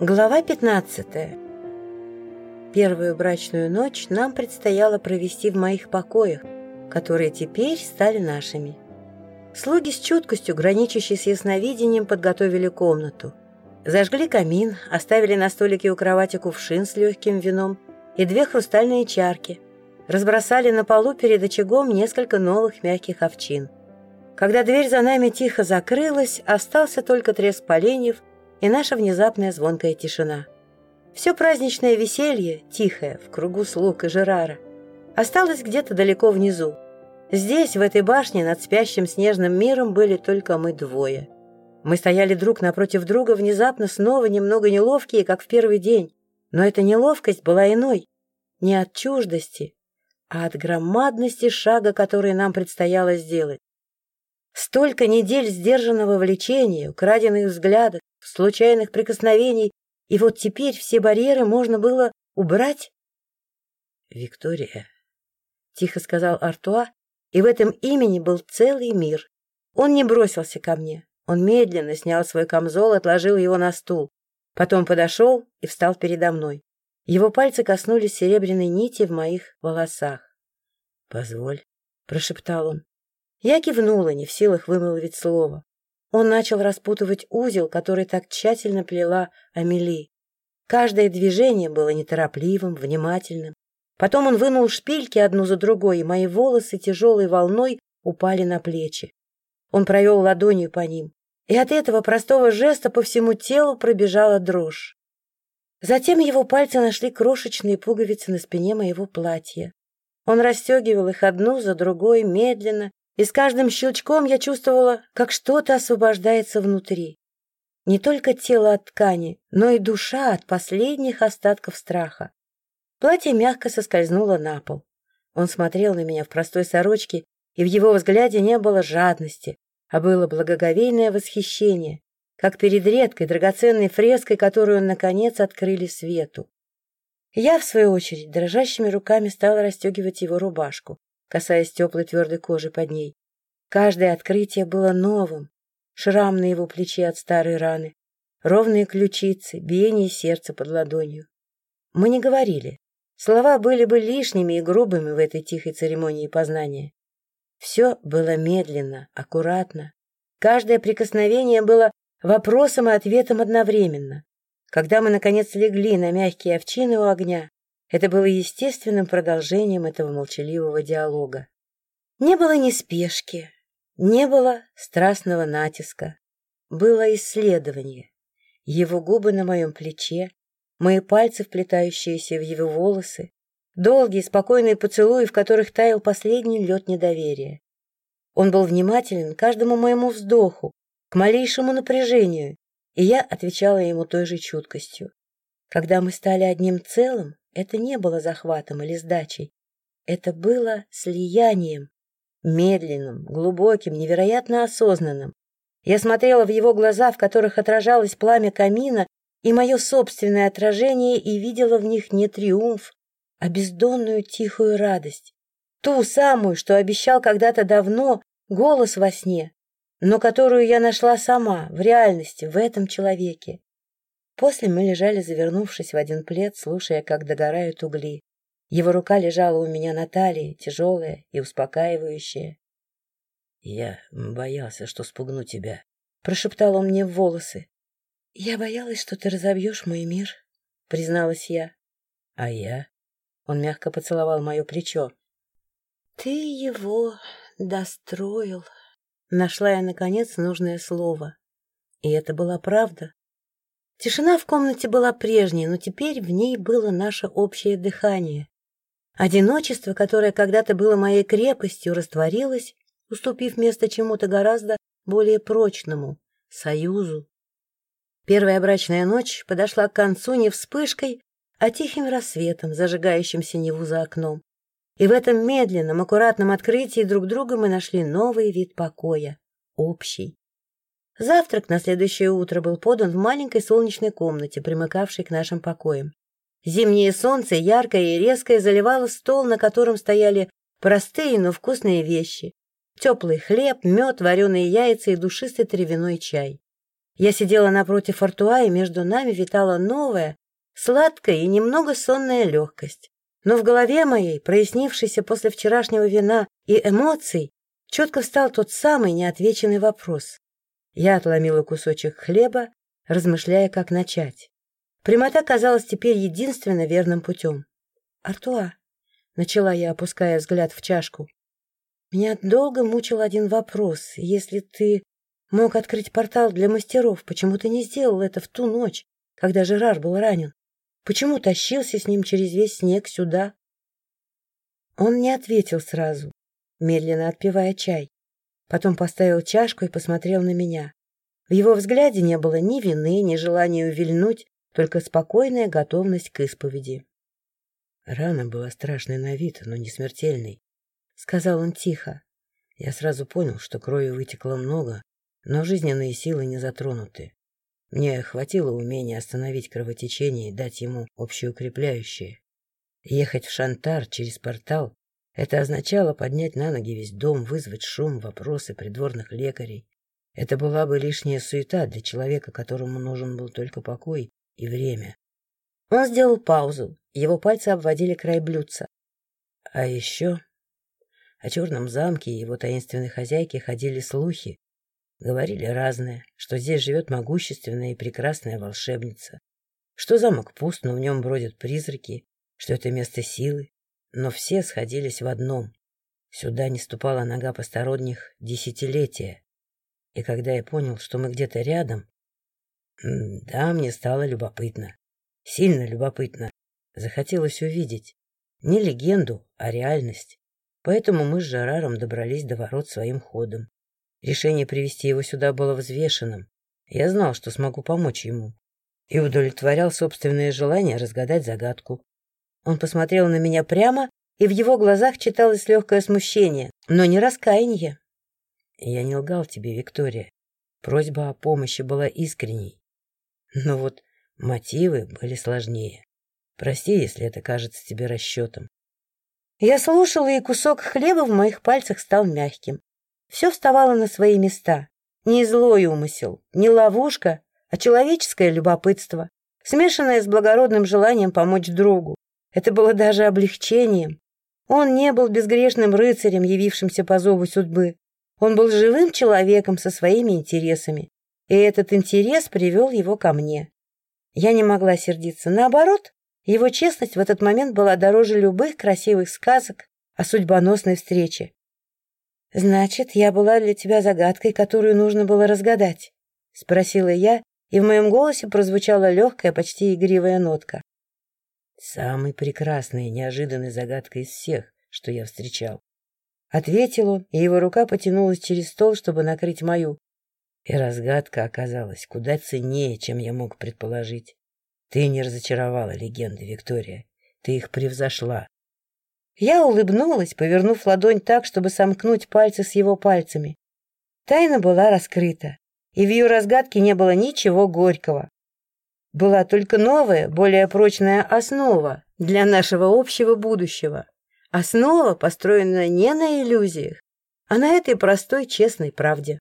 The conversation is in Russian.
Глава 15. Первую брачную ночь нам предстояло провести в моих покоях, которые теперь стали нашими. Слуги с чуткостью, граничащей с ясновидением, подготовили комнату. Зажгли камин, оставили на столике у кровати кувшин с легким вином и две хрустальные чарки. Разбросали на полу перед очагом несколько новых мягких овчин. Когда дверь за нами тихо закрылась, остался только треск поленьев – и наша внезапная звонкая тишина. Все праздничное веселье, тихое, в кругу слуг и Жерара, осталось где-то далеко внизу. Здесь, в этой башне, над спящим снежным миром, были только мы двое. Мы стояли друг напротив друга, внезапно снова немного неловкие, как в первый день. Но эта неловкость была иной. Не от чуждости, а от громадности шага, который нам предстояло сделать. Столько недель сдержанного влечения, украденных взглядов, случайных прикосновений, и вот теперь все барьеры можно было убрать? — Виктория, — тихо сказал Артуа, и в этом имени был целый мир. Он не бросился ко мне. Он медленно снял свой камзол, отложил его на стул. Потом подошел и встал передо мной. Его пальцы коснулись серебряной нити в моих волосах. — Позволь, — прошептал он. Я кивнула, не в силах вымолвить слово. Он начал распутывать узел, который так тщательно плела Амели. Каждое движение было неторопливым, внимательным. Потом он вынул шпильки одну за другой, и мои волосы тяжелой волной упали на плечи. Он провел ладонью по ним, и от этого простого жеста по всему телу пробежала дрожь. Затем его пальцы нашли крошечные пуговицы на спине моего платья. Он расстегивал их одну за другой, медленно, и с каждым щелчком я чувствовала, как что-то освобождается внутри. Не только тело от ткани, но и душа от последних остатков страха. Платье мягко соскользнуло на пол. Он смотрел на меня в простой сорочке, и в его взгляде не было жадности, а было благоговейное восхищение, как перед редкой драгоценной фреской, которую он, наконец, открыли свету. Я, в свою очередь, дрожащими руками стала расстегивать его рубашку касаясь теплой твердой кожи под ней. Каждое открытие было новым. Шрам на его плече от старой раны, ровные ключицы, биение сердца под ладонью. Мы не говорили. Слова были бы лишними и грубыми в этой тихой церемонии познания. Все было медленно, аккуратно. Каждое прикосновение было вопросом и ответом одновременно. Когда мы, наконец, легли на мягкие овчины у огня, это было естественным продолжением этого молчаливого диалога. Не было ни спешки, не было страстного натиска. Было исследование. Его губы на моем плече, мои пальцы, вплетающиеся в его волосы, долгие спокойные поцелуи, в которых таял последний лед недоверия. Он был внимателен к каждому моему вздоху, к малейшему напряжению, и я отвечала ему той же чуткостью. Когда мы стали одним целым, это не было захватом или сдачей. Это было слиянием. Медленным, глубоким, невероятно осознанным. Я смотрела в его глаза, в которых отражалось пламя камина, и мое собственное отражение, и видела в них не триумф, а бездонную тихую радость. Ту самую, что обещал когда-то давно голос во сне, но которую я нашла сама, в реальности, в этом человеке. После мы лежали, завернувшись в один плед, слушая, как догорают угли. Его рука лежала у меня на талии, тяжелая и успокаивающая. — Я боялся, что спугну тебя, — прошептал он мне в волосы. — Я боялась, что ты разобьешь мой мир, — призналась я. — А я? Он мягко поцеловал мое плечо. — Ты его достроил. Нашла я, наконец, нужное слово. И это была правда. Тишина в комнате была прежней, но теперь в ней было наше общее дыхание. Одиночество, которое когда-то было моей крепостью, растворилось, уступив место чему-то гораздо более прочному — союзу. Первая брачная ночь подошла к концу не вспышкой, а тихим рассветом, зажигающим синеву за окном. И в этом медленном, аккуратном открытии друг друга мы нашли новый вид покоя — общий. Завтрак на следующее утро был подан в маленькой солнечной комнате, примыкавшей к нашим покоям. Зимнее солнце, яркое и резкое, заливало стол, на котором стояли простые, но вкусные вещи. Теплый хлеб, мед, вареные яйца и душистый травяной чай. Я сидела напротив Артуа, и между нами витала новая, сладкая и немного сонная легкость. Но в голове моей, прояснившейся после вчерашнего вина и эмоций, четко встал тот самый неотвеченный вопрос. Я отломила кусочек хлеба, размышляя, как начать. Прямота казалась теперь единственно верным путем. «Артуа», — начала я, опуская взгляд в чашку, — «меня долго мучил один вопрос. Если ты мог открыть портал для мастеров, почему ты не сделал это в ту ночь, когда Жерар был ранен? Почему тащился с ним через весь снег сюда?» Он не ответил сразу, медленно отпивая чай. Потом поставил чашку и посмотрел на меня. В его взгляде не было ни вины, ни желания увильнуть, только спокойная готовность к исповеди. Рана была страшной на вид, но не смертельной, — сказал он тихо. Я сразу понял, что крови вытекло много, но жизненные силы не затронуты. Мне хватило умения остановить кровотечение и дать ему общеукрепляющее. Ехать в Шантар через портал — это означало поднять на ноги весь дом, вызвать шум, вопросы придворных лекарей. Это была бы лишняя суета для человека, которому нужен был только покой и время. Он сделал паузу, его пальцы обводили край блюдца. А еще о черном замке и его таинственной хозяйке ходили слухи. Говорили разное, что здесь живет могущественная и прекрасная волшебница, что замок пуст, но в нем бродят призраки, что это место силы. Но все сходились в одном. Сюда не ступала нога посторонних десятилетия. И когда я понял, что мы где-то рядом, да, мне стало любопытно. Сильно любопытно. Захотелось увидеть. Не легенду, а реальность. Поэтому мы с Жераром добрались до ворот своим ходом. Решение привести его сюда было взвешенным. Я знал, что смогу помочь ему. И удовлетворял собственное желание разгадать загадку. Он посмотрел на меня прямо, и в его глазах читалось легкое смущение, но не раскаяние. Я не лгал тебе, Виктория. Просьба о помощи была искренней. Но вот мотивы были сложнее. Прости, если это кажется тебе расчетом. Я слушала, и кусок хлеба в моих пальцах стал мягким. Все вставало на свои места. Не злой умысел, не ловушка, а человеческое любопытство, смешанное с благородным желанием помочь другу. Это было даже облегчением. Он не был безгрешным рыцарем, явившимся по зову судьбы. Он был живым человеком со своими интересами, и этот интерес привел его ко мне. Я не могла сердиться. Наоборот, его честность в этот момент была дороже любых красивых сказок о судьбоносной встрече. «Значит, я была для тебя загадкой, которую нужно было разгадать?» — спросила я, и в моем голосе прозвучала легкая, почти игривая нотка. «Самой прекрасной и неожиданной загадкой из всех, что я встречал». Ответил он, и его рука потянулась через стол, чтобы накрыть мою. И разгадка оказалась куда ценнее, чем я мог предположить. Ты не разочаровала легенды, Виктория. Ты их превзошла. Я улыбнулась, повернув ладонь так, чтобы сомкнуть пальцы с его пальцами. Тайна была раскрыта, и в ее разгадке не было ничего горького. Была только новая, более прочная основа для нашего общего будущего. Основа, построенная не на иллюзиях, а на этой простой, честной правде.